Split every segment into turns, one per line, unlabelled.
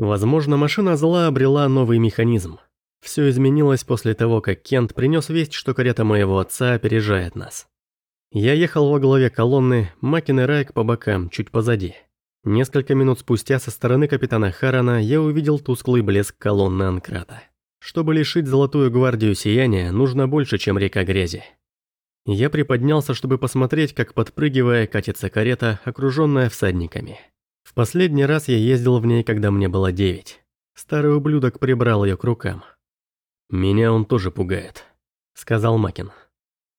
Возможно, машина зла обрела новый механизм. Все изменилось после того, как Кент принес весть, что карета моего отца опережает нас. Я ехал во главе колонны, Макин и Райк по бокам, чуть позади. Несколько минут спустя со стороны капитана Харана я увидел тусклый блеск колонны Анкрата. Чтобы лишить Золотую Гвардию сияния, нужно больше, чем река грязи. Я приподнялся, чтобы посмотреть, как подпрыгивая катится карета, окруженная всадниками. В последний раз я ездил в ней, когда мне было девять. Старый ублюдок прибрал ее к рукам. «Меня он тоже пугает», — сказал Макин.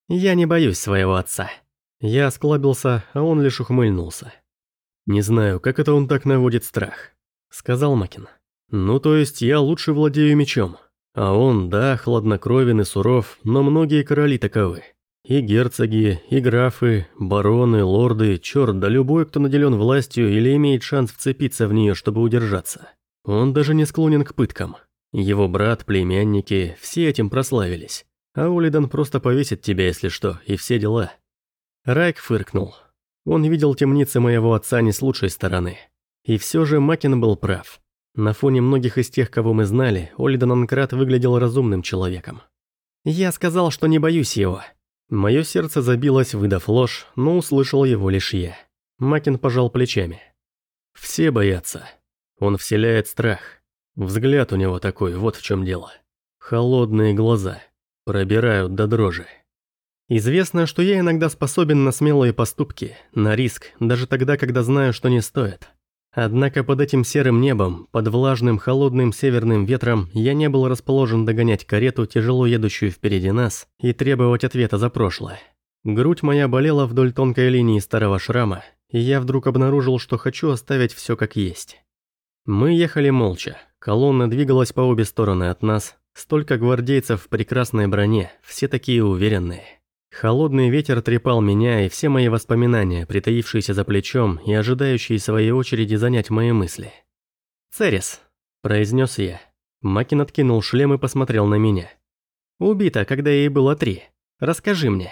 «Я не боюсь своего отца». Я осклабился, а он лишь ухмыльнулся. «Не знаю, как это он так наводит страх», — сказал Макин. «Ну, то есть я лучше владею мечом. А он, да, хладнокровен и суров, но многие короли таковы. И герцоги, и графы, бароны, лорды, черт, да любой, кто наделен властью или имеет шанс вцепиться в нее, чтобы удержаться. Он даже не склонен к пыткам. Его брат, племянники, все этим прославились. А Улидан просто повесит тебя, если что, и все дела. Райк фыркнул. Он видел темницы моего отца не с лучшей стороны. И все же Макин был прав. На фоне многих из тех, кого мы знали, Олидан Анкрат выглядел разумным человеком. Я сказал, что не боюсь его, Мое сердце забилось, выдав ложь, но услышал его лишь я. Макин пожал плечами. Все боятся. Он вселяет страх. Взгляд у него такой, вот в чем дело. Холодные глаза. Пробирают до дрожи. Известно, что я иногда способен на смелые поступки, на риск, даже тогда, когда знаю, что не стоит. Однако под этим серым небом, под влажным холодным северным ветром, я не был расположен догонять карету, тяжело едущую впереди нас, и требовать ответа за прошлое. Грудь моя болела вдоль тонкой линии старого шрама, и я вдруг обнаружил, что хочу оставить все как есть. Мы ехали молча, колонна двигалась по обе стороны от нас, столько гвардейцев в прекрасной броне, все такие уверенные. Холодный ветер трепал меня и все мои воспоминания, притаившиеся за плечом и ожидающие своей очереди занять мои мысли. «Церес», – произнес я. Макин откинул шлем и посмотрел на меня. «Убита, когда ей было три. Расскажи мне».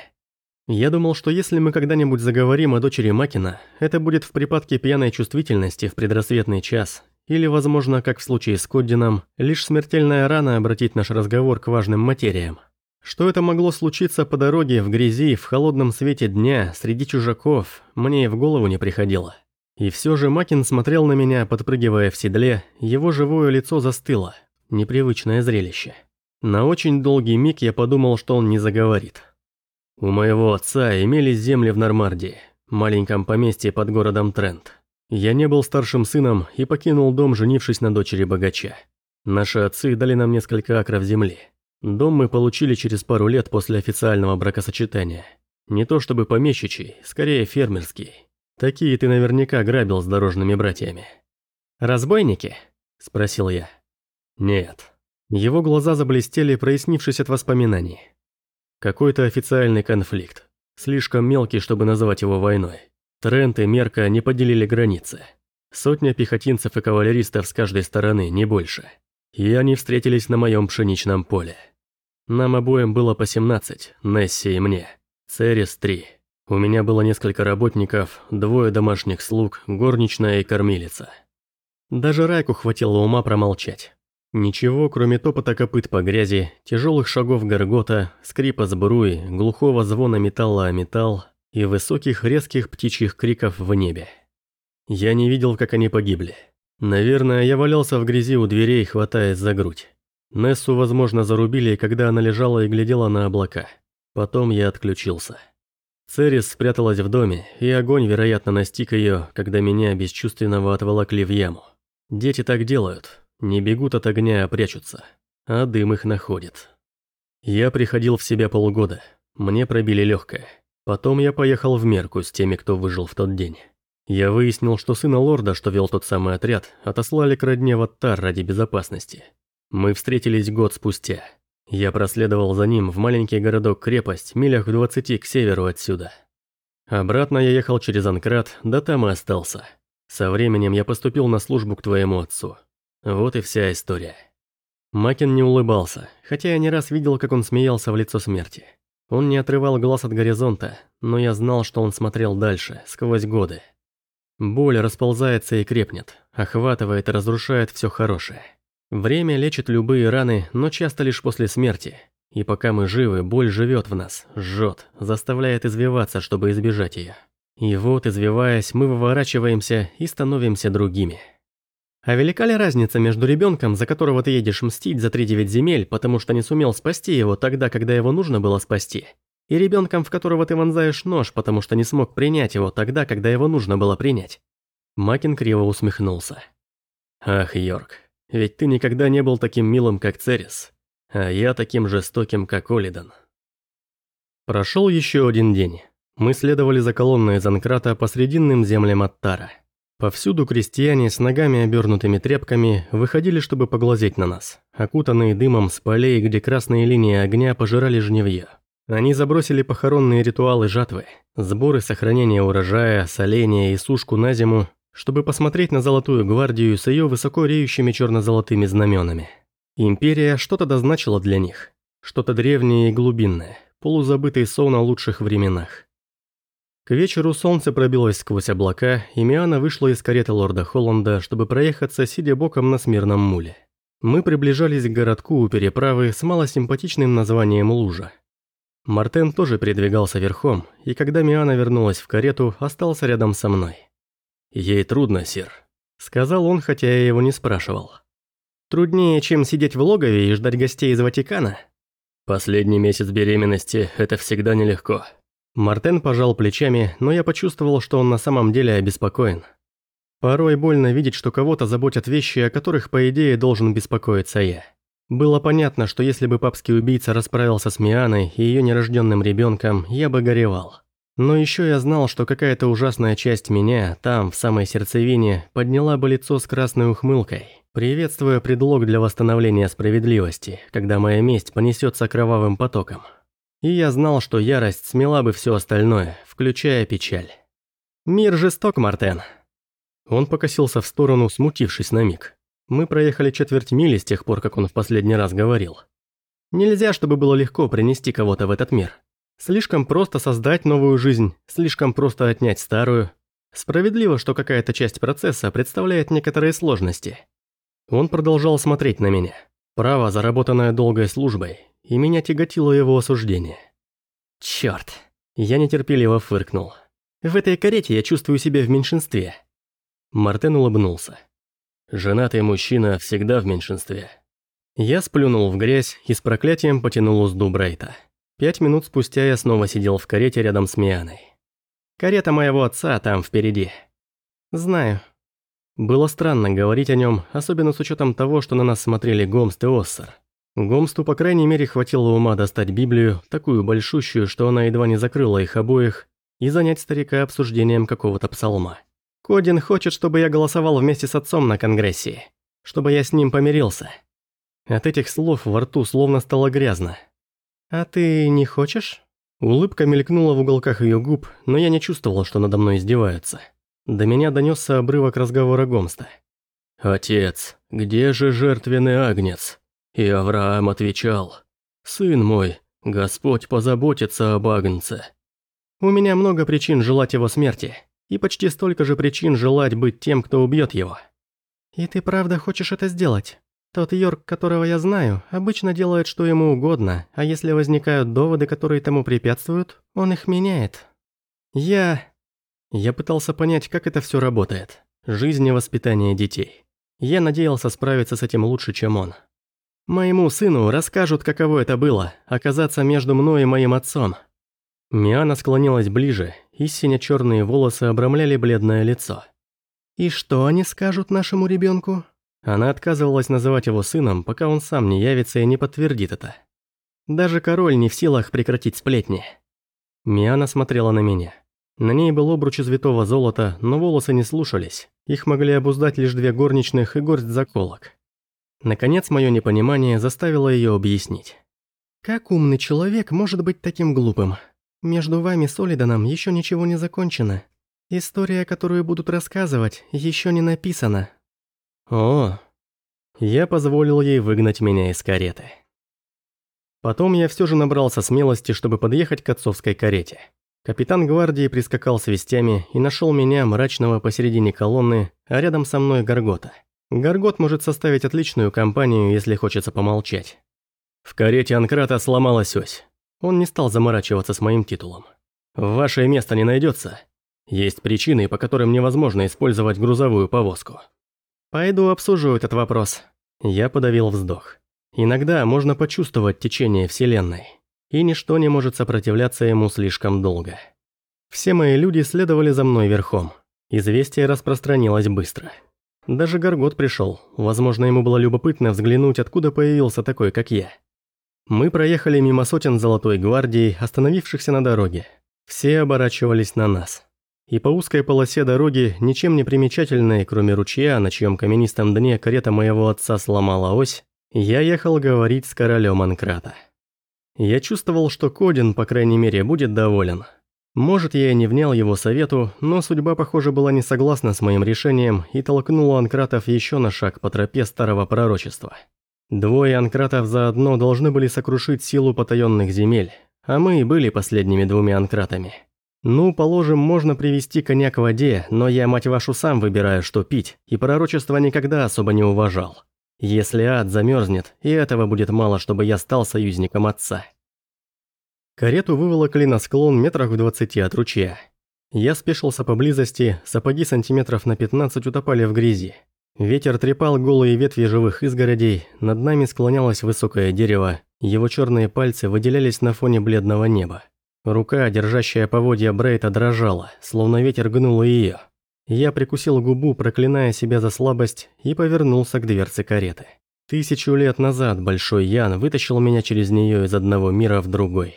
Я думал, что если мы когда-нибудь заговорим о дочери Макина, это будет в припадке пьяной чувствительности в предрассветный час, или, возможно, как в случае с Коддином, лишь смертельная рана обратить наш разговор к важным материям. Что это могло случиться по дороге, в грязи, в холодном свете дня, среди чужаков, мне и в голову не приходило. И все же Макин смотрел на меня, подпрыгивая в седле, его живое лицо застыло. Непривычное зрелище. На очень долгий миг я подумал, что он не заговорит. У моего отца имелись земли в Нормардии, маленьком поместье под городом Трент. Я не был старшим сыном и покинул дом, женившись на дочери богача. Наши отцы дали нам несколько акров земли. Дом мы получили через пару лет после официального бракосочетания. Не то чтобы помещичий, скорее фермерский. Такие ты наверняка грабил с дорожными братьями. «Разбойники?» – спросил я. «Нет». Его глаза заблестели, прояснившись от воспоминаний. Какой-то официальный конфликт. Слишком мелкий, чтобы называть его войной. Трент и Мерка не поделили границы. Сотня пехотинцев и кавалеристов с каждой стороны, не больше. И они встретились на моем пшеничном поле. Нам обоим было по 17, Несси и мне. Церес 3. У меня было несколько работников, двое домашних слуг, горничная и кормилица. Даже Райку хватило ума промолчать. Ничего, кроме топота копыт по грязи, тяжелых шагов горгота, скрипа сбруи, глухого звона металла о металл и высоких резких птичьих криков в небе. Я не видел, как они погибли. Наверное, я валялся в грязи у дверей, хватаясь за грудь. Нессу, возможно, зарубили, когда она лежала и глядела на облака. Потом я отключился. Церис спряталась в доме, и огонь, вероятно, настиг ее, когда меня бесчувственного отволокли в яму. Дети так делают. Не бегут от огня, а прячутся. А дым их находит. Я приходил в себя полгода. Мне пробили легкое. Потом я поехал в Мерку с теми, кто выжил в тот день. Я выяснил, что сына лорда, что вел тот самый отряд, отослали к родне в Аттар ради безопасности. Мы встретились год спустя. Я проследовал за ним в маленький городок-крепость, милях в двадцати к северу отсюда. Обратно я ехал через Анкрат, да там и остался. Со временем я поступил на службу к твоему отцу. Вот и вся история. Макин не улыбался, хотя я не раз видел, как он смеялся в лицо смерти. Он не отрывал глаз от горизонта, но я знал, что он смотрел дальше, сквозь годы. Боль расползается и крепнет, охватывает и разрушает все хорошее. Время лечит любые раны, но часто лишь после смерти. И пока мы живы, боль живет в нас, жжет, заставляет извиваться, чтобы избежать ее. И вот, извиваясь, мы выворачиваемся и становимся другими. А велика ли разница между ребенком, за которого ты едешь мстить за 3-9 земель, потому что не сумел спасти его тогда, когда его нужно было спасти, и ребенком, в которого ты вонзаешь нож, потому что не смог принять его тогда, когда его нужно было принять?» Макин криво усмехнулся. «Ах, Йорк, ведь ты никогда не был таким милым, как Церис, а я таким жестоким, как Олидан». Прошел еще один день. Мы следовали за колонной Занкрата по срединным землям Аттара. Повсюду крестьяне с ногами обернутыми тряпками выходили, чтобы поглазеть на нас, окутанные дымом с полей, где красные линии огня пожирали жневье. Они забросили похоронные ритуалы жатвы, сборы сохранения урожая, соления и сушку на зиму, чтобы посмотреть на Золотую Гвардию с ее высоко реющими черно-золотыми знаменами. Империя что-то дозначила для них, что-то древнее и глубинное, полузабытый сон о лучших временах. К вечеру солнце пробилось сквозь облака, и Миана вышла из кареты лорда Холланда, чтобы проехаться, сидя боком на смирном муле. Мы приближались к городку у переправы с малосимпатичным названием Лужа. Мартен тоже передвигался верхом, и когда Миана вернулась в карету, остался рядом со мной. «Ей трудно, сир», — сказал он, хотя я его не спрашивал. «Труднее, чем сидеть в логове и ждать гостей из Ватикана?» «Последний месяц беременности – это всегда нелегко», Мартен пожал плечами, но я почувствовал, что он на самом деле обеспокоен. Порой больно видеть, что кого-то заботят вещи, о которых, по идее, должен беспокоиться я. Было понятно, что если бы папский убийца расправился с Мианой и ее нерожденным ребенком, я бы горевал. Но еще я знал, что какая-то ужасная часть меня, там, в самой сердцевине, подняла бы лицо с красной ухмылкой, приветствуя предлог для восстановления справедливости, когда моя месть понесется кровавым потоком. И я знал, что ярость смела бы все остальное, включая печаль. «Мир жесток, Мартен». Он покосился в сторону, смутившись на миг. Мы проехали четверть мили с тех пор, как он в последний раз говорил. Нельзя, чтобы было легко принести кого-то в этот мир. Слишком просто создать новую жизнь, слишком просто отнять старую. Справедливо, что какая-то часть процесса представляет некоторые сложности. Он продолжал смотреть на меня. Право, заработанное долгой службой, и меня тяготило его осуждение. Черт, я нетерпеливо фыркнул. В этой карете я чувствую себя в меньшинстве. Мартен улыбнулся. Женатый мужчина всегда в меньшинстве. Я сплюнул в грязь и с проклятием потянул узду Брайта. Пять минут спустя я снова сидел в карете рядом с Мианой. Карета моего отца там впереди. Знаю. Было странно говорить о нем, особенно с учетом того, что на нас смотрели Гомст и Оссор. Гомсту, по крайней мере, хватило ума достать Библию, такую большущую, что она едва не закрыла их обоих, и занять старика обсуждением какого-то псалма. Кодин хочет, чтобы я голосовал вместе с отцом на Конгрессе, чтобы я с ним помирился. От этих слов во рту словно стало грязно. «А ты не хочешь?» Улыбка мелькнула в уголках ее губ, но я не чувствовал, что надо мной издеваются. До меня донесся обрывок разговора Гомста. «Отец, где же жертвенный агнец?» И Авраам отвечал, «Сын мой, Господь позаботится об Агнце». У меня много причин желать его смерти, и почти столько же причин желать быть тем, кто убьет его. И ты правда хочешь это сделать? Тот Йорк, которого я знаю, обычно делает что ему угодно, а если возникают доводы, которые тому препятствуют, он их меняет. Я... Я пытался понять, как это все работает. Жизнь и воспитание детей. Я надеялся справиться с этим лучше, чем он. Моему сыну расскажут, каково это было, оказаться между мной и моим отцом. Миана склонилась ближе, и сине-черные волосы обрамляли бледное лицо. «И что они скажут нашему ребенку? Она отказывалась называть его сыном, пока он сам не явится и не подтвердит это. Даже король не в силах прекратить сплетни. Миана смотрела на меня. На ней был обруч из витого золота, но волосы не слушались. Их могли обуздать лишь две горничных и горсть заколок. Наконец, мое непонимание заставило ее объяснить. «Как умный человек может быть таким глупым? Между вами с Олиданом еще ничего не закончено. История, которую будут рассказывать, еще не написана». «О!» Я позволил ей выгнать меня из кареты. Потом я все же набрался смелости, чтобы подъехать к отцовской карете. Капитан гвардии прискакал с вестями и нашел меня, мрачного посередине колонны, а рядом со мной Гаргота. Гаргот может составить отличную компанию, если хочется помолчать. В карете Анкрата сломалась ось. Он не стал заморачиваться с моим титулом. «Ваше место не найдется. Есть причины, по которым невозможно использовать грузовую повозку». «Пойду обсужу этот вопрос». Я подавил вздох. Иногда можно почувствовать течение Вселенной и ничто не может сопротивляться ему слишком долго. Все мои люди следовали за мной верхом. Известие распространилось быстро. Даже Гаргот пришел, возможно, ему было любопытно взглянуть, откуда появился такой, как я. Мы проехали мимо сотен Золотой Гвардии, остановившихся на дороге. Все оборачивались на нас. И по узкой полосе дороги, ничем не примечательной, кроме ручья, на чьем каменистом дне карета моего отца сломала ось, я ехал говорить с королем Анкрата. Я чувствовал, что Кодин, по крайней мере, будет доволен. Может, я и не внял его совету, но судьба, похоже, была не согласна с моим решением и толкнула анкратов еще на шаг по тропе старого пророчества. Двое анкратов заодно должны были сокрушить силу потаенных земель, а мы и были последними двумя анкратами. Ну, положим, можно привести коня к воде, но я, мать вашу, сам выбираю, что пить, и пророчество никогда особо не уважал. Если ад замерзнет, и этого будет мало, чтобы я стал союзником отца. Карету выволокли на склон метрах в двадцати от ручья. Я спешился поблизости, сапоги сантиметров на 15 утопали в грязи. Ветер трепал голые ветви живых изгородей, над нами склонялось высокое дерево, его черные пальцы выделялись на фоне бледного неба. Рука, держащая поводья Брейта, дрожала, словно ветер гнул ее. Я прикусил губу, проклиная себя за слабость, и повернулся к дверце кареты. Тысячу лет назад Большой Ян вытащил меня через нее из одного мира в другой.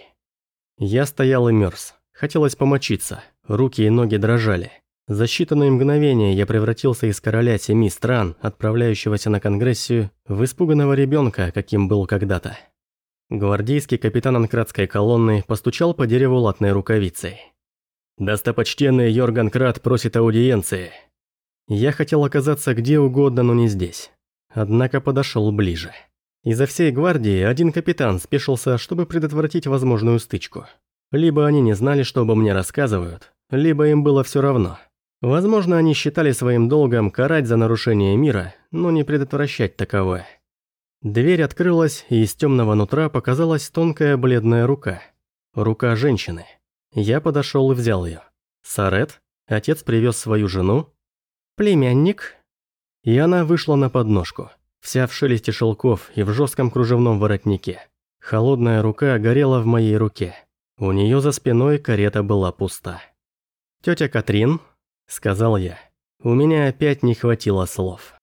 Я стоял и мерз. Хотелось помочиться, руки и ноги дрожали. За считанные мгновения я превратился из короля семи стран, отправляющегося на конгрессию, в испуганного ребенка, каким был когда-то. Гвардейский капитан анкратской колонны постучал по дереву латной рукавицей. Достопочтенный Йорган Крат просит аудиенции. Я хотел оказаться где угодно, но не здесь. Однако подошел ближе. Изо всей гвардии один капитан спешился, чтобы предотвратить возможную стычку. Либо они не знали, что обо мне рассказывают, либо им было все равно. Возможно, они считали своим долгом карать за нарушение мира, но не предотвращать таковое. Дверь открылась, и из темного нутра показалась тонкая бледная рука. Рука женщины. Я подошел и взял ее. Сарет? Отец привез свою жену? Племянник? И она вышла на подножку, вся в шелесте шелков и в жестком кружевном воротнике. Холодная рука горела в моей руке. У нее за спиной карета была пуста. «Тетя Катрин», — сказал я, — «у меня опять не хватило слов».